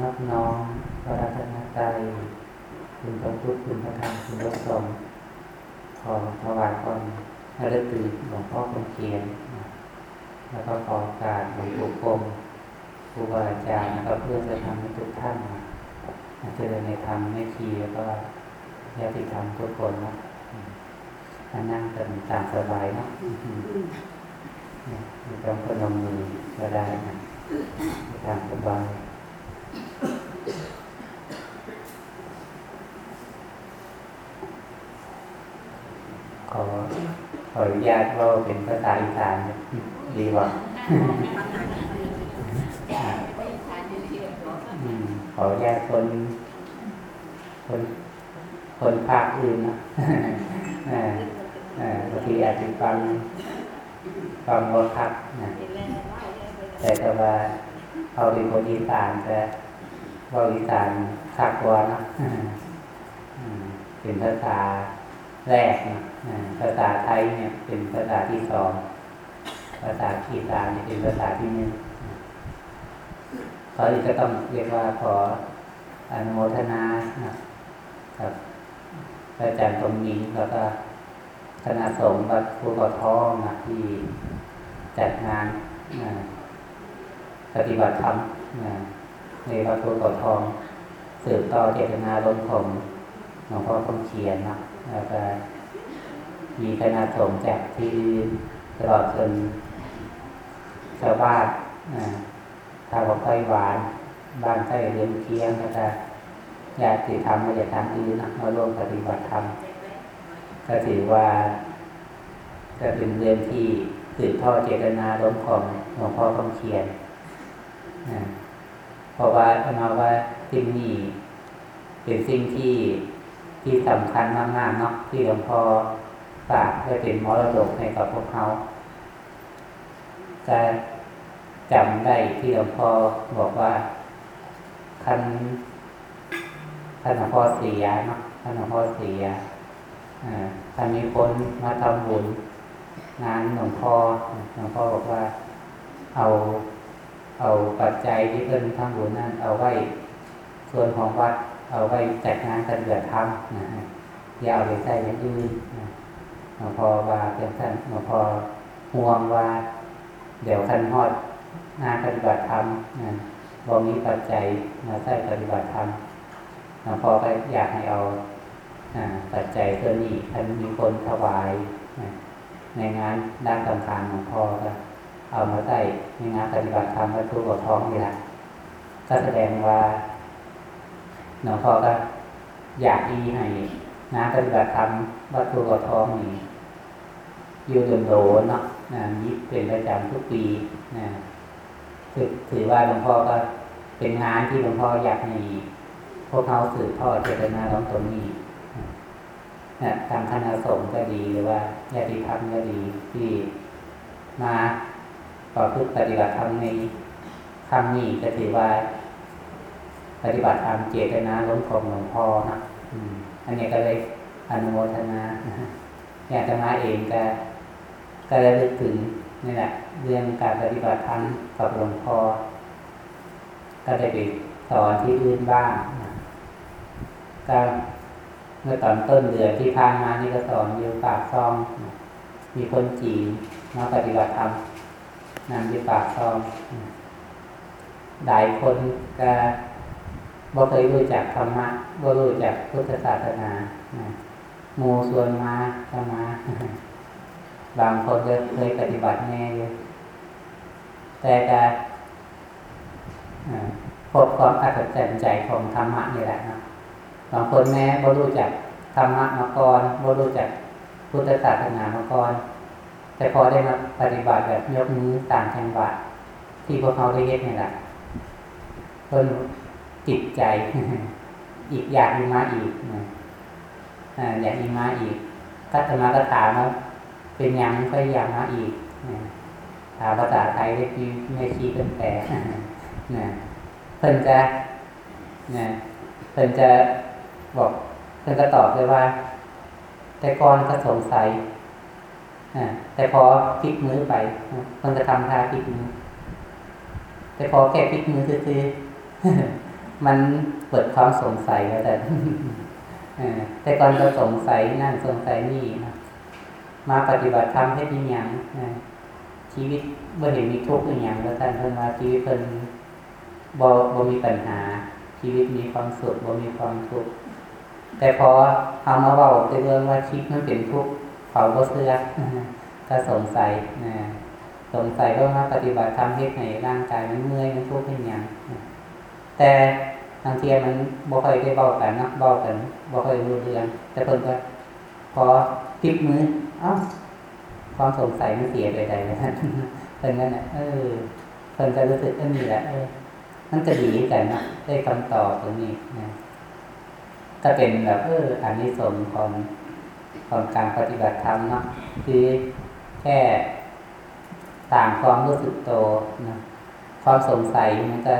นับน้องพระรัตนตรัยคุณพระพุทธคุณพระธรรมคุณพระสงฆ์ขอถวายความระลึกถึงหลวงพ่อคงเขียน แล้วก็ขอการหลวงปู่คงครูบาอาจารย์แล้วก็เพื่อนจะทำให้ทุกท่านเจริญในธรรมไม่ชีแล้วก็ญาติธรรมทุกคนนะนั่งกันตามสบายนะไม่ต้องพนมมือก็ได้นะตามสบาย ขอขออนุญาตว่าเป็นภาษาอีสานดีกว่าขออนุญาตคนคนคนภาคอื่นนะบางทีอาจจะฟังฟังว่าคักนะแต่แต่ว่าเอาดีคนอีสานแต่ ว่าอีสานคักวนะเป็นภาษาแรกนะภาษาไทยเนี่ย เป็นภาษาที่สอง ภาษาขีตาเนี่ยเป็นภาษาที่หนึ่งตอนนี้ก็ต้องเรียกว่าขออนุโมทนากับอาจารย์ตรงนี้แล้วก็คณะสงฆ์วัดภูเขาทองที่จัดงานปฏิบัติธรรม ในวัดภูเขาทองสืบต่อเจตนาล้นของหลวงพ่อคำเขียนนะแล้วก็มีคณะสงฆ์จากที่ตลอดจนชาวบ้านทางของไต้หวานบ้านใต้เรือนเคียงก็จะญาติธรรมมาจากทางอื่นมาร่วมปฏิบัติธรรมก็ถือว่าจะเป็นเรื่องที่สืบทอดเจตนาล้มของหลวงพ่อคำเขียนะ เพราะว่าเอามาว่าสิ่งนี้เป็นสิ่งที่ที่สำคัญมากๆเนาะที่หลวงพ่อฝากให้เป็นมรดกให้กับพวกเขาจะจำได้ที่หลวงพ่อบอกว่าคันท่านหลวงพ่อเสียเนาะท่านหลวงพ่อเสียท่านมีคนมาทำบุญงานหลวงพ่อหลวงพ่อบอกว่าเอา เอาปัจจัยที่เพิ่นทำบุญนั้นเอาไว้ส่วนของวัดเอาไว้จัดงานกันเดือดทำนะอย่าเอาไปใส่ย่างอื่นหลวงพ่อว่าเป็นท่านหลวงพ่อห่วงว่า เดี๋ยวท่านฮอดงานปฏิบัติธรรมนะบ่มีปัจจัยมาใส่ปฏิบัติธรรมหลวงพ่อก็อยากให้เอาปัจจัยตัวนี้ท่านมีคนถวายในงานด้านสำคัญของพ่อก็ เอามาใส่ในงานปฏิบัติธรรมวัตถุกท้องนี่แหละก็แสดงว่าหลวงพ่อก็อยากดีให้งานปฏิบัติธรรมวัตถุกท้องนี่อยู่ดนโดนเนาะยิบเป็นประจำทุกปีนะถือถือว่าหลวงพ่อก็เป็นงานที่หลวงพ่ออยากให้พวกเขาสืบทอดเจตนาของตรงนี้นะทางคณะสงฆ์ก็ดีหรือว่าญาติธรรมก็ดีที่มา ต่อพึ่งปฏิบัติธรรมในครั้งนี้ก็ถือว่า ปฏิบัติธรรมเจตนาล้นของหลวงพ่อนะอันนี้ก็เลยอนุโมทนาอยากจะมาเองก็ก็ได้ลึกถึงนี่แหละ เรื่องการปฏิบัติธรรมกับหลวงพ่อก็ได้ไปสอนที่อื่นบ้างก็เมื่อตอนต้นเดือนที่ผ่านมานี่ก็สอนอยู่ปากซอง มีคนจีนมาปฏิบัติธรรม นำที่ปากซองหลายคนก็บ่เคยรู้จักธรรมะบ่รู้จักพุทธศาสนาโมส่วนมาก็มา บางคนก็เคยปฏิบัติแน่อยู่แต่จะพบความอัศจรรย์ใจของธรรมะนี่แหละนะบางคนแม้บ่รู้จักธรรมะมาก่อนบ่รู้จักพุทธศาสนามาก่อน แต่พอได้มาปฏิบัติแบบยกมือต่างจังหวะที่พวกเขาได้เย็ดนี่แหละเพิ่นจิตใจ อีกอยากมีมาอีกอยากมีมาอีกกัตมาก็ถามว่าเป็นยังก็อยากมาอีกถามภาษาไทยได้ที่ไม่ชี้เป็นแต่เพิ่นจะเพิ่นจะบอกเพิ่นก็ตอบเลยว่า แต่ก่อนก็สงสัย แต่พอพลิกมือไปเพิ่นจะทำท่าพลิกมือ แต่พอแค่พลิกมือคือมันเปิดความสงสัยแล้วแต่แต่ก่อนก็สงสัยนั่นสงสัยนี่นะมาปฏิบัติธรรมให้ดีอย่างชีวิตเมื่อเห็นมีทุกข์อย่างแล้วท่านเพิ่นมาชีวิตเพิ่นบ่บ่มีปัญหา ชีวิตมีความสุขบ่มีความทุกข์แต่พอเอามาเว้าเรื่องว่าชีวิตมันเป็นทุกข์ เขาก็เสื้อก็สงสัยนะสงสัยว่ามาปฏิบัติธรรมเฮ็ดให้ร่างกายมันเมื่อยมันทุกข์เป็นอย่างแต่บางทีมันบ่ค่อยได้เบากันนะเบากันบ่ค่อยรู้เรื่องแต่เพิ่นก็พอติดมือเอ้าความสงสัยมันเสียไปได้แล้วเพิ่นก็เนี่ยเออเพิ่นก็รู้สึกเออนี่แหละเออมันจะดีกันนะได้คำตอบตรงนี้นะก็เป็นแบบเอออันนี้สมของ ของการปฏิบัติธรรมเนาะคือแค่ต่างความรู้สึกโตนะความสงสัยมันก็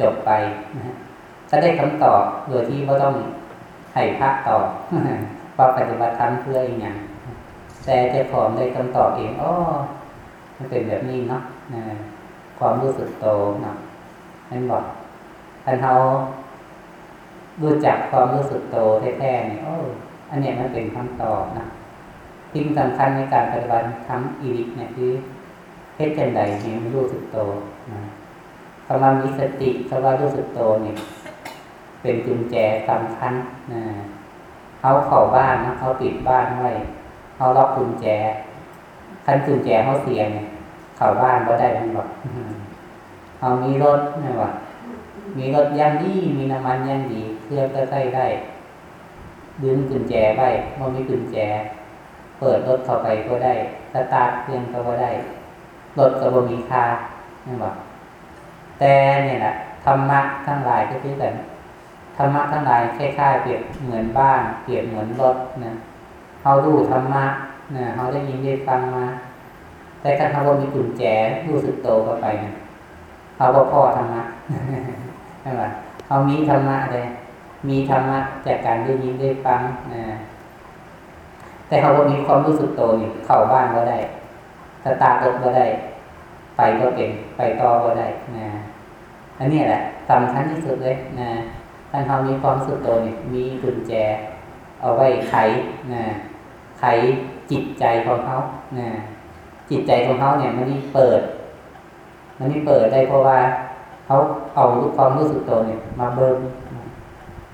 จบไปนะก็ได้คำตอบโดยที่ไม่ต้องให้พระตอบว่าปฏิบัติธรรมเพื่ออย่างแต่เจ้าของได้คำตอบเองอ๋อมันเป็นแบบนี้เนาะความรู้สึกโตเนาะนั่นบอกท่านเขารู้จักความรู้สึกโตแท้ๆเนี่ยโอ้ อันนี้มันเป็นคำตอบนะสิ่งสำคัญในการปฏิบัติธรรมอีริกเนี่ยคือเพชรจันใดเนี่ยมันรู้สึกโตนะคำว่ามีสติคำว่ารู้สึกโตเนี่ยเป็นกุญแจสำคัญนะเขาเข้าบ้านนะเขาปิดบ้านไว้เขาล็อกกุญแจคันกุญแจเขาเสียเนี่ยเข้าบ้านก็ได้ทั้งหมดเขามีรถนะวะมีรถย่างดีมีน้ำมันย่างดีเครื่องก็ใส่ได้ ดึงกุญแจไว้เมื่อมีกุญแจ เปิดรถเข้าไปก็ได้สตาร์ทเครื่องก็ได้รถก็บมีค่านะวะแต่เนี่ยแหละธรรมะทั้งหลายก็คือกันธรรมะทั้งหลายคล้ายๆเปรียบเหมือนบ้านเปรียบเหมือนรถนะเขาดูธรรมะนะเขาได้ยินได้ฟังมา แต่ถ้าเขามีกุญแจรู้สึกโตเข้าไปนะเขาก็พ่อธรรมะใช่ไหมเขามีธรรมะเลย มีธรรมะจากการได้ยินได้ฟังนะแต่เขาก็มีความรู้สึกโตอยู่เข้าบ้านก็ได้สตาร์ทรถก็ได้ ไปก็เป็นไปต่อก็ได้นะอันนี้แหละสำคัญที่สุดเลยนะท่านเขามีความสุดโตเนี่ยมีกุญแจ เอาไว้ไขนะไขจิตใจของเขานะจิตใจของเขาเนี่ยมันนี่เปิด มันนี่เปิดได้เพราะว่าเขาเอาความรู้สึกโตเนี่ย มาเบิ้ง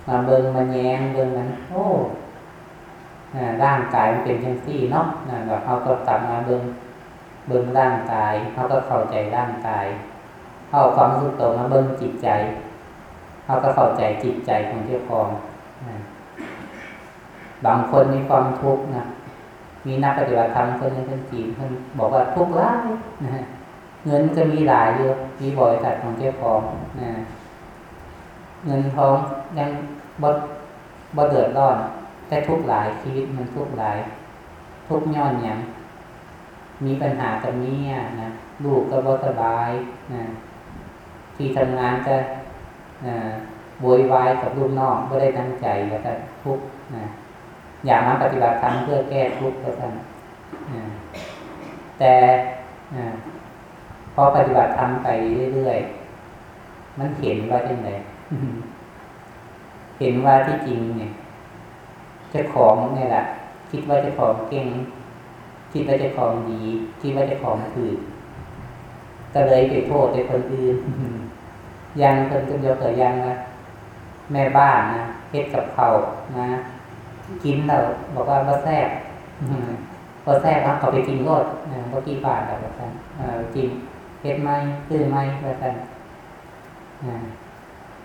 มาเบิงมาแย้งเบิงนั้น โอ้ร่างกายมันเป็นยังซี่เนาะนะแบบเขาก็กลับมาเบิงเบิงร่างกายเขาก็เข้าใจร่างกายเขาเอาความรู้สึกมาเบิงจิตใจเขาก็เข้าใจจิตใจของเจ้าของบางคนมีความทุกข์นะมีนักปฏิบัติธรรมคนนึงคนจีนคนบอกว่าทุกข์ร้ายนะเงินก็มีหลายเยอะมีบริษัทของเจ้าของนะ เงินทองยังบดบดเดือดร้อน แต่ทุกหลายชีวิตมันทุกหลาย ทุกย้อนอย่างมีปัญหากับเมียนะลูกก็บ่สบายนะที่ทำงานจะโวยวายกับลูกน้องไม่ได้ตั้งใจแล้วก็ทุกนะอยากมาปฏิบัติธรรมเพื่อแก้ทุกข์ก็ท่านแต่พอปฏิบัติธรรมไปเรื่อยๆ มันเห็นว่าเป็นไง เห็นว่าที่จริงเนี่ยจ้าของเนี่ยแหละคิดว่าจ้าของเก่ง คิดว่าจ้าของดี คิดว่าจ้าของถือก็เลยไปโทษในคนอื่นยังคนก็ยกตัวย่างนะแม่บ้านนะเฮ็ดกับเขานะกินเราบอกว่าบ่แซ่บบ่แซ่บเขาไปกินรสนะบ่กี่บาทแบบนั้นกินเฮ็ดไหมซื้อไหมแบบนั้น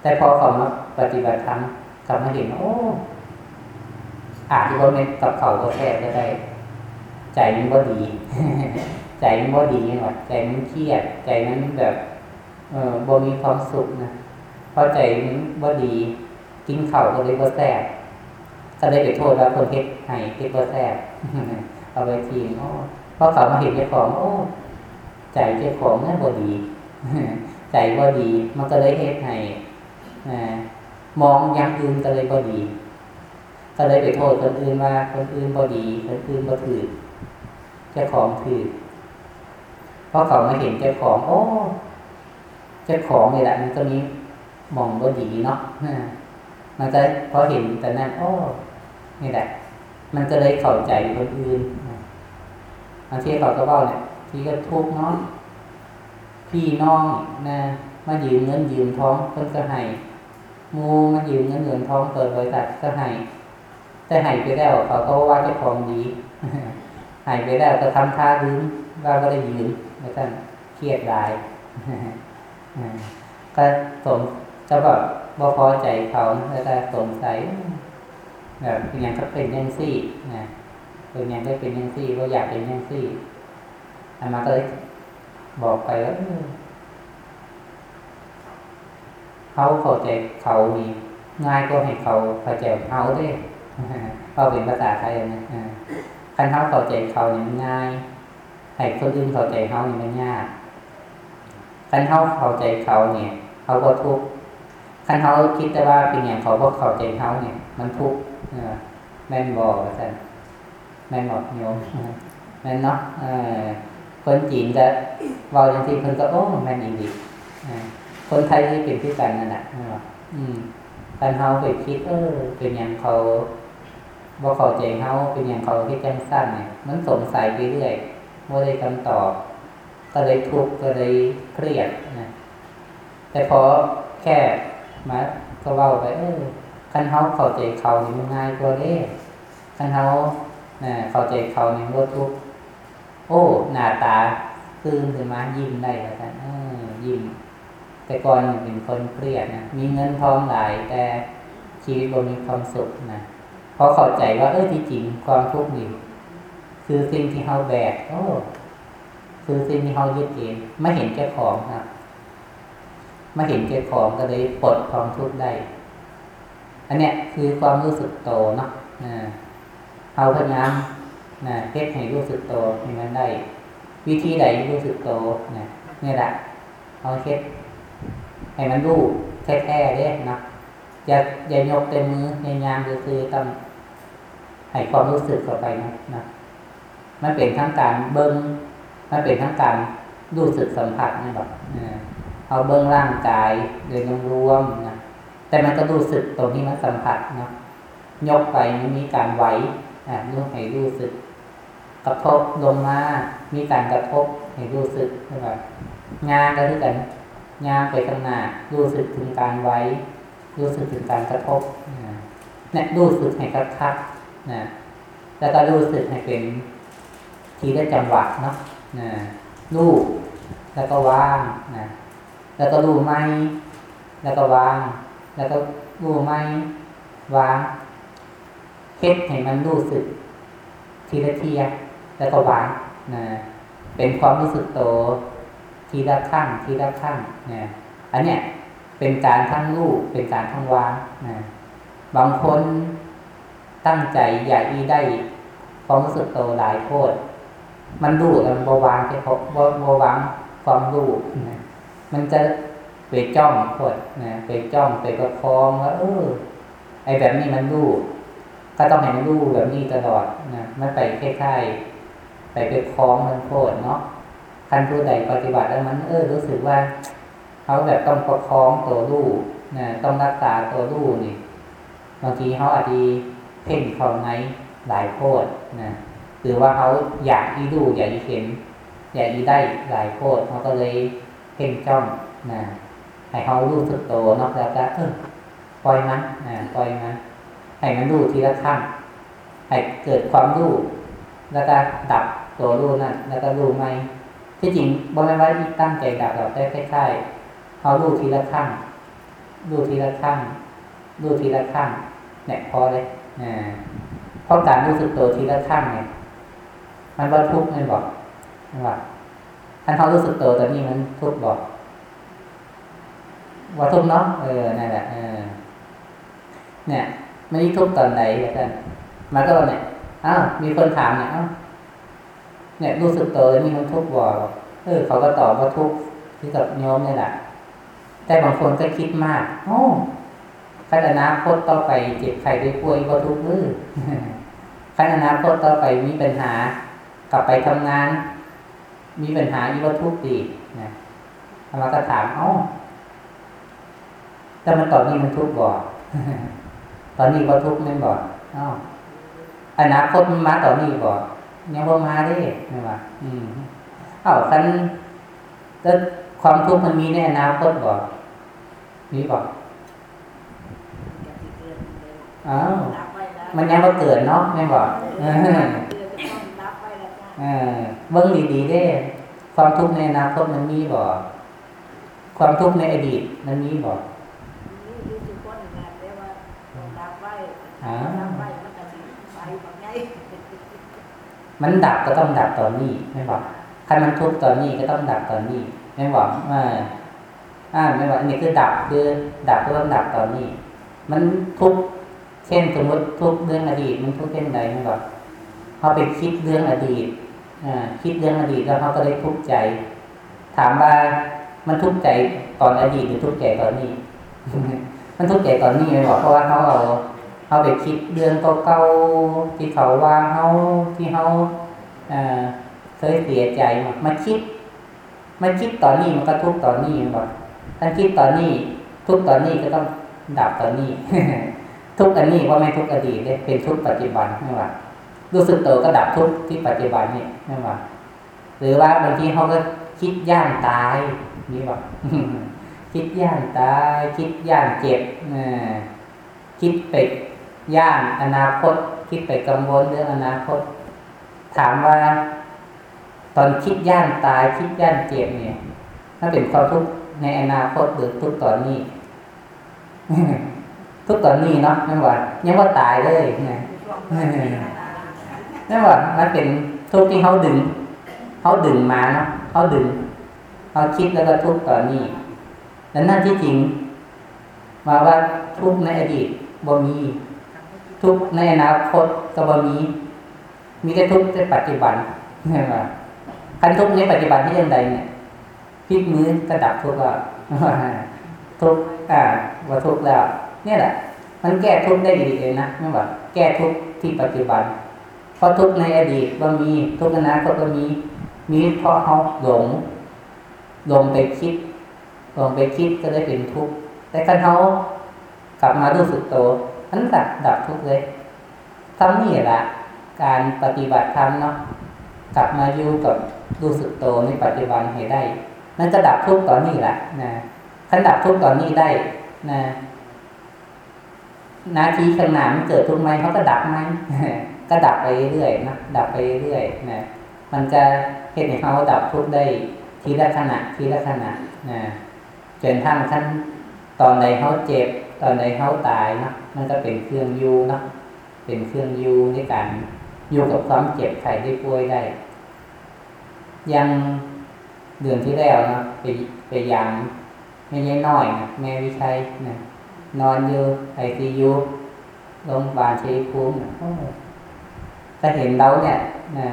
แต่พอเขามาปฏิบัติธรรมกลับมาเห็นโอ้อาจจะว่าเป็นกับเขาก็แซ่บก็ได้ ใจมันก็ดี ใจมันก็ดีหมดใจมันเครียด ใจมันแบบ เออบ่มีความสุขนะพอใจว่าดี กินเข่าก็เลยบ่แซ่บก็เลยไปโทษว่าคนเฮ็ดให้เฮ็ดบ่แซ่บเอาไปทีโอ้พอเขามาเห็นเจ้าของโอ้ใจเจ้าของนั่นบ่ดี ใจบ่ดี มันก็เลยเฮ็ดให้ มองอย่างอื่นก็เลยบ่ดีก็เลยไปโทษคนอื่นว่าคนอื่นบ่ดี คนอื่นบ่ถือเจ้าของถือเพราะเขามาเห็นเจ้าของ โอ้เจ้าของนี่แหละมันก็มีมองก็ดีเนาะมันจะพอเห็นแต่นั้นโอ้นี่แหละ มันก็เลยเข้าใจคนอื่นบางทีเขาก็บอกเนี่ยที่ก็ทุกเนาะพี่น้องนะมายืมเงินยืมท้องเพิ่นก็ให้ มูมายืมเงินยืมท้องเปิดบริษัทก็ให้แต่ให้ไปแล้วเขาก็ว่าเจ้าของดีให้ไปแล้วก็ทำท่าลืมว่าก็ได้ยืมแล้วกันเครียดได้ก็สมจะแบบบ่พอใจเขาแล้วก็สงสัยแบบอย่างก็เป็นยังซี่นะเป็นยังก็เป็นยังซี่ว่าอยากเป็นยังซี่อันมาก็เลยบอกไปแล้ว เขาเข้าใจเขามีง่ายก็ให้เขาเข้าใจเขาได้เขาเป็นภาษาไทยนะคันเขาเข้าใจเขาเนี่ยมันง่ายให้คนอื่นเข้าใจเขาเนี่ยมันยากคันเขาเข้าใจเขาเนี่ยเขาก็ทุกข์คันเขาคิดแต่ว่าเป็นอย่างเขาก็เข้าใจเขาเนี่ย มันทุกข์แม่นบอกว่า่นแม่นบอกโยมแม่นเนาะคนจีนจะว้าอย่างที่คนก็โอ้แม่นอีดี คนไทยที่เป็นที่กันนั่นแหละอืมการเขาไปคิด เออ เป็นอย่างเขาบ่เขาใจเขาเป็นอย่างเขาที่แจังสั้นเนี่ย มันสงสัยไปเรื่อยว่าได้คำตอบ ก็เลยทุกข์ก็เลยเครียดนะแต่พอแค่มาก็เว้าไปเออคันเขาเข้าใจเขานี่มันง่ายกว่าเด้คันเขาน่ะเข้าใจเขานี่มันทุกข์โอ้ หน้าตาคืนขึ้นมายิ้มได้แล้วกันเออยิ้ม แต่ก่อนเป็นคนเครียดนะมีเงินทองหลายแต่ชีวิตบ่มีความสุขนะพอเข้าใจว่าเออที่จริงความทุกข์นี่คือสิ่งที่เราแบกโอ้คือสิ่งที่เรายึดเองไม่เห็นเจ้าของครับไม่เห็นเจ้าของก็เลยปลดความทุกข์ได้อันเนี้ยคือความรู้สึกโตเนาะเราพยายามนะเฮ็ดให้รู้สึกโตให้มันได้ วิธีใดรู้สึกโตนะนี่แหละเอาเฮ็ด ให้มันรู้แท้ๆเด้นะอย่าอย่ายกเต็มมือในยามคือต้องให้ความรู้สึกเข้าไปนะนะมันเป็นทั้งการเบิ้งมันเป็นทั้งการรู้สึกสัมผัสนะแบบเอาเบิ้งร่างกายโดยรวมนะแต่มันก็รู้สึกตรงที่มันสัมผัสนะยกไปมันมีการไหวอ่ารู้ให้รู้สึก กระทบลงมา มีการกระทบให้รู้สึกแบบงานก็คือกัน งานไปข้างหน้ารู้สึกถึงการไว้ รู้สึกถึงการกระทบเนี่ยรู้สึกให้กระทักนะแล้วก็รู้สึกให้เป็นทีได้จังหวะเนาะนะรู้แล้วก็ว่างนะแล้วก็รู้ไหมแล้วก็วาง แล้วก็รู้ไหมวางเฮ็ดให้มันรู้สึก ทีละเทียแล้วก็วางนะเป็นความรู้สึกโต ทีละขั้นทีละขั้นนะอันเนี้ยเป็นการทั้งรูปเป็นการทั้งวางนะบางคนตั้งใจอยากอีได้ความรู้สึกโตหลายโคตรมันรู้แล้วมันบวางแค่พบวางความรู้นะมันจะไปจ้องโคตรนะไปจ้องไปประคองว่าเออไอแบบนี้มันรู้ก็ต้องให้มันรู้แบบนี้ตลอดนะมันไปคล้ายๆไปไปคล้องมันโคตรเนาะ ท่านผู้ใดปฏิบัติแล้วมันเออรู้สึกว่าเขาแบบต้องประคองตัวลูกนะต้องรักษาตัวลูกนี่บางทีเขาอาจจะเพ่งเขาในหลายโพดนะหรือว่าเขาอยากอีดูอยากอีเห็น อยากอีได้หลายโพดเขาก็เลยเพ่งจ้องนะให้เขารู้สึกโตนอกแล้วก็เออปล่อยมันนะปล่อยมันให้มันรู้ทีละขั้นให้เกิดความรู้แล้วก็ดับตัวรู้นั่นแล้วก็รู้ไม่ ที่จริงบริไว้ที่ตั้งใจดับเราได้คล้ายๆเขาดูทีละขั้นดูทีละขั้นดูทีละขั้นเนี่ยพอเลยนะเพราะการรู้สึกตัวทีละขั้นเนี่ย มันว่าทุกข์ไม่บอกว่าท่านเขารู้สึกตัวแต่นี่มันทุกข์บอกว่าทุกข์เนาะเออนั่นแหละเออเนี่ยไม่ได้ทุกข์ตอนไหนกันมาก็เนี่ยอ้าวมีคนถามเนี่ยอ้าว เนี่ยรู้สึกตัวแล้วมีมันทุกข์บ่เออเขาก็ตอบว่าทุกข์ที่กับโยมนี่แหละ แต่บางคนก็คิดมากโอ้ขันอนาคตต่อไปเจ็บไข้ได้ป่วยก็ทุกข์มือขันอนาคตต่อไปมีปัญหากลับไปทำงาน มีปัญหาอีกว่าทุกข์ดีนะธรรมก็ถามเอ้าแต่มันตอนนี้มันทุกข์บ่ตอนนี้ก็ทุกข์ไม่บ่อ้าวอนาคตมันมาตอนนี้บ่ ยังบ่มาได้ไม่ว่าอืมเอ้าคันแล้วความทุกข์มันมีในอนาคตบ่มีบ่อ้าวมันยังมาเกิดเนาะไม่บ่เออเออเบิ่งดีๆเด้ ความทุกข์ในอนาคตมันมีบ่ความทุกข์ในอดีตมันมีบ่ มันดับก็ต้องดับตอนนี้ไม่บอกถ้ามันทุกข์ตอนนี้ก็ต้องดับตอนนี้ ไม่บอกว่าอ่าไม่บอกนี่คือดับคือดับก็ต้องดับตอนนี้ มันทุกข์เช่นสมมติทุกข์เรื่องอดีต มันทุกข์เช่นใดไม่บอกเขาไปคิดเรื่องอดีตอ่าคิดเรื่องอดีตแล้วเขาก็ได้ทุกข์ใจ ถามว่ามันทุกข์ใจตอนอดีตหรือทุกข์ใจตอนนี้ มันทุกข์ใจตอนนี้ไม่บอกเพราะว่าเขาเอา เขาไปคิดเรื่องเก่าๆที่เขาว่าเขาที่เขาเคยเสียใจมาคิดมาคิดตอนนี้มันก็ทุกตอนนี้บอกถ้าคิดตอนนี้ ทุกตอนนี้ก็ต้องดับตอนนี้ทุกอันนี้ว่าไม่ทุกอดีตเลยเป็นทุกปัจจุบันไม่ว่ารู้สึกโตก็ดับทุกที่ปัจจุบันนี่ไม่ว่าหรือว่าบางทีเขาก็คิดย่างตายนี่บอกคิดย่างตาย คิดย่างเจ็บคิดไป ย่างอนาคตคิดไปกังวลเรื่องอนาคต ถามว่า ตอนคิดย่างตายคิดย่างเจ็บเนี่ยถ้าเป็นความทุกข์ในอนาคตหรือทุกตอนนี้ ทุกตอนนี้เนาะนั่นว่ายังว่าตายเลยไงนั่นว่ามันเป็นทุกที่เขาดึงเขาดึงมาเนาะเขาดึงเขาคิดแล้วก็ทุกตอนนี้แล้วนั่นที่จริงมาว่าทุกในอดีตบ่มี ทุกในอนาคตก็บ่มี มีแต่ทุกในปัจจุบันใช่ไหมคันทุกในปัจจุบันที่ยังใดเนี่ยพลิกมือกระดับทุกแล้วทุกอ่าว่าทุกแล้ว เนี่ยแหละ มันแก้ทุกได้ดีเลยนะไม่ว่าแก้ทุกที่ปัจจุบัน เพราะทุกในอดีตก็มีทุกอนาคตก็มี มีเพราะเขาหลงหลงไปคิดหลงไปคิดก็ได้เป็นทุกข์แต่คันเขากลับมารู้สึกโต นั้นดับดับทุกข์เลยทำนี่แหละการปฏิบัติธรรมเนาะกลับมาอยู่กับรู้สึกโตในปัจจุบันให้ได้นั่นจะดับทุกข์ตอนนี้แหละนะขันดับทุกข์ตอนนี้ได้นะนาทีข้างหน้ามันเกิดทุกข์ไหมเขาก็ดับไหมก็ดับไปเรื่อยนะดับไปเรื่อยนะมันจะเห็นเขาดับทุกข์ได้ทีละขณะทีละขณะนะจนทั้งท่านตอนใดเขาเจ็บ ตอนใดเขาตายนะมันก็เป็นเครื่องยูนะเป็นเครื่องยูในการอยู่กับความเจ็บไข้ได้ป่วยได้ ยังเดือนที่แล้วนะไปไปยามไม่ใช่น้อยนะแม่วิชัยนะนอนอยู่ไอซียูโรงพยาบาลเชัยภูมิถ้าเห็นเราเนี่ยนะ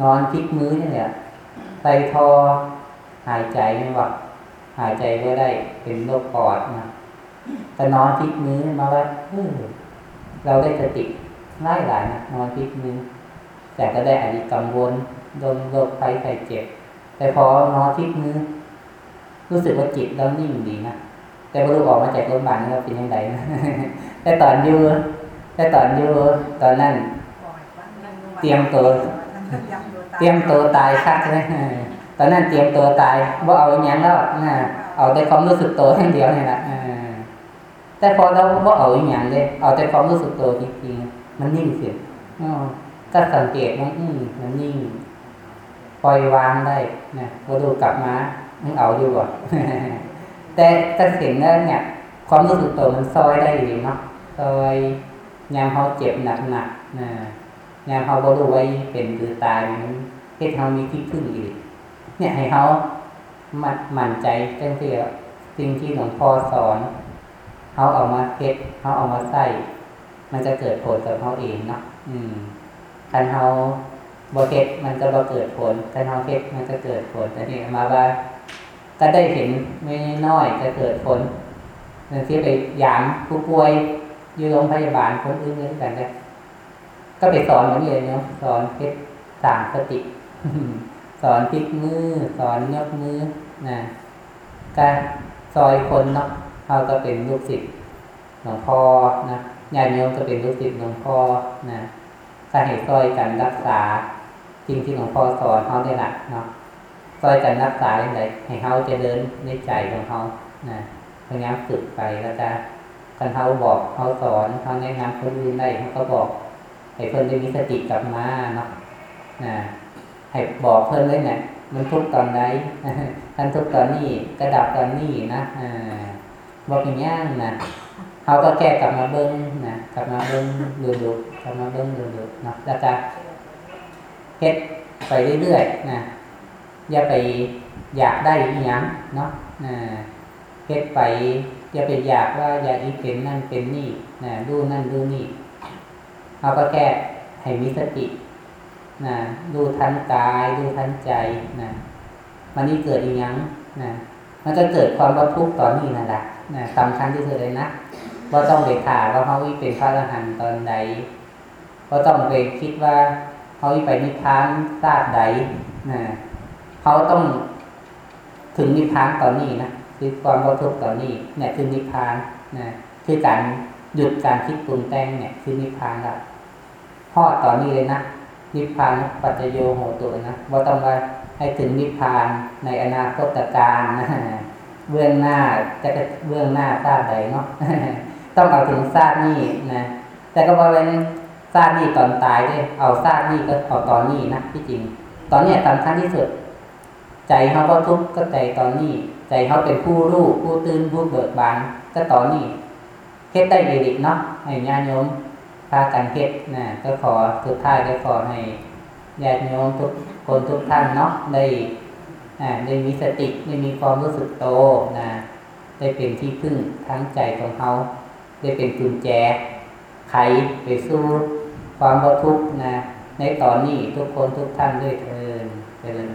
นอนพลิกมือเนี่ยใส่ทอหายใจไม่หวัดหายใจก็ได้เป็นโรคปอดนะ แต่นอนพลิกมือมาว่าเราได้สติไล่หลายนะนอนพลิกมือแต่ก็ได้อาจจะกังวลโดนโรคไข้ไข้เจ็บ แต่พอนอนพลิกมือรู้สึกว่าจิตเรานิ่งดีนะแต่พอรู้ออกมาจากโรงพยาบาลนี่เป็นยังไงนะแต่ตอนยู่แต่ตอนยู่ตอนนั้นเตรียมตัวเตรียมตัวตายคักเลยตอนนั้นเตรียมตัวตายว่าเอาอย่างแล้วนะเอาแต่ความรู้สึกตัวอย่างเดียวนี่แหละ แต่พอเราว่าเอาอย่างเลยเอาแต่ความรู้สึกตัวจริงๆมันนิ่งเสียก็สังเกตว่าอืมมันนิ่งปล่อยวางได้นะพอดูกลับมามันเอาอยู่อะแต่ถ้าเห็นแล้วเนี่ย ความรู้สึกตัวมันซอยได้ดีเนาะซอยยามเขาเจ็บหนักๆนะยามเขาบรู้ไว้เป็นหรือตายมันเฮ็ดเขามีที่พึ่งอีก เนี่ยให้เขามันมั่นใจจังเสียสิ่งที่หลวงพ่อสอน เขาเอามาเฮ็ดเขาเอามาใส่ มันจะเกิดผลกับเขาเองเนาะอืมคันเขาบอเฮ็ดมันจะบอเกิดผลคันเขาเฮ็ดมันจะเกิดผลแต่นี่มาว่าก็ได้เห็นไม่น้อยจะเกิดผลที่ไปยามผู้ป่วยอยู่โรงพยาบาลคนอื่นเหมือนกันเลยก็ไปสอนเหมือนเลยเนาะสอนเฮ็ดต่างสติสอนพลิกมือ สอนยกมือนะการซอยคนเนาะ เขาก็เป็นลูกศิษย์หลวงพ่อนะญาติโยมก็เป็นลูกศิษย์หลวงพ่อนะก็ให้ซอยกันรักษาสิ่งที่หลวงพ่อสอนเขาได้ละเนาะซอยกันรักษาอย่างไรให้เขาจะเดินในใจของเขานะพยายามฝึกไปแล้วจะกันเขาบอกเขาสอนเขาแนะนำคนอื่นได้เขาก็บอกให้เพิ่นได้มีสติกลับมาเนาะนะให้บอกเพิ่นเลยเนี่ยมันทุกตอนไหนท่านทุกตอนนี้กระดับตอนนี้นะอ่า บอกอย่างนี้นะเขาก็แก้กลับมาเบิ้งนะกลับมาเบิ้งดูดูกลับมาเบิ้งดูดูเนาะแล้วก็เฮ็ดไปเรื่อยๆนะอย่าไปอยากได้อีหยังเนาะนะเฮ็ดไปอย่าไปอยากว่าอยากอีเป็นนั่นเป็นนี่นะดูนั่นดูนี่เราก็แค่ให้มีสตินะดูทันกายดูทันใจนะมันนี่เกิดอีหยังนะมันก็เกิดความรับทุกข์ตอนนี้นั่นแหละ นะสำคัญที่สุดเลยนะว่าต้องไปถามว่าเขาวิเป็นพระอรหันต์ตอนใดก็ต้องไปคิดว่าเขาวิไปนิพพานทราบใดนะเขาต้องถึงนิพพานตอนนี้นะคือความรับทุกข์ตอนนี้ เนี่ยคือนิพพานนะคือการหยุดการคิดปรุงแต่งเนี่ย คือนิพพานละพ่อตอนนี้เลยนะนิพพานปัจจโยโหตุนะว่าต้องว่าให้ถึงนิพพานในอนาคตการนะ เบื้องหน้าจะเบื้องหน้าทราบใดเนาะต้องเอาถึงทราบนี่นะแต่ก็บอกเลยทราบนี่ตอนตายด้วยเอาทราบนี่ก็เอาตอนนี้นะที่จริง ตอนเนี้ยสำคัญที่สุด ใจเขาก็ทุกข์ก็ใจตอนนี้ ใจเขาเป็นผู้รู้ผู้ตื่นผู้เบิกบานก็ตอนนี้เฮ็ดได้เดีๆเนาะให้ญาติโยมพากันเฮ็ดนะก็ขอสุดท้ายก็ขอให้ญาติโยมทุกคนทุกท่านเนาะได้ ได้มีสติได้มีความรู้สึกโตนะได้เป็นที่พึ่งทั้งใจของเขา ได้เป็นกุญแจ ไขไปสู้ความทุกข์นะ ในตอนนี้ทุกคนทุกท่านด้วยเถินเจริญ